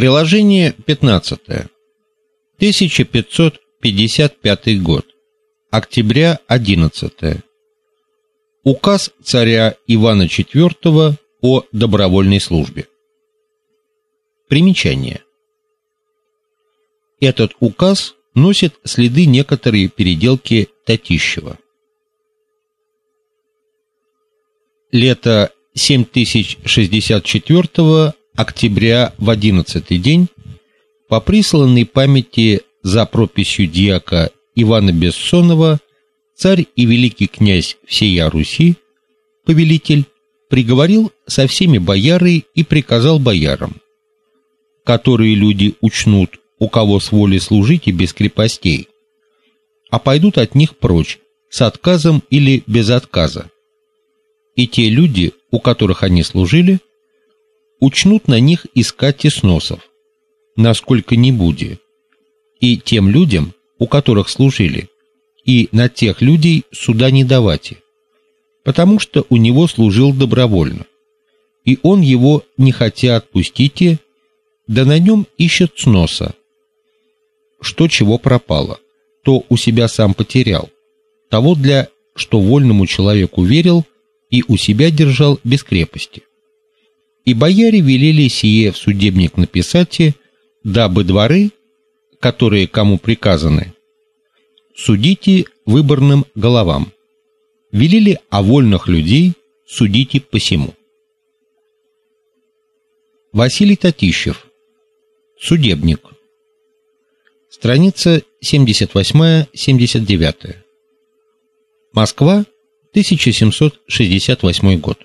Приложение 15. 1555 год. Октября 11. Указ царя Ивана IV о добровольной службе. Примечание. Этот указ носит следы некоторой переделки Татищева. Лето 7064 октября в одиннадцатый день по присланной памяти за прописью диака Ивана Бессонова царь и великий князь всея Руси, повелитель, приговорил со всеми бояры и приказал боярам, которые люди учнут, у кого с воли служить и без крепостей, а пойдут от них прочь, с отказом или без отказа. И те люди, у которых они служили, учнут на них искать тесносов, насколько не буди, и тем людям, у которых служили, и на тех людей суда не давати, потому что у него служил добровольно, и он его не хотя отпустите, да на нем ищет сноса. Что чего пропало, то у себя сам потерял, того для, что вольному человеку верил и у себя держал без крепости. И бояре велели сие в судебник написать, дабы дворы, которые кому приказаны, судите выборным головам. Велели о вольных людей судите посему. Василий Татищев. Судебник. Страница 78-79. Москва, 1768 год.